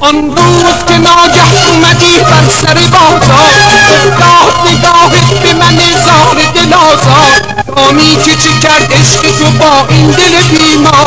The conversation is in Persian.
آن روز که ناگه اومدی بر سر بازار نگاه نگاهت به من زار دل آزار. دامی که چه کرد عشق تو با این دل بیمار؟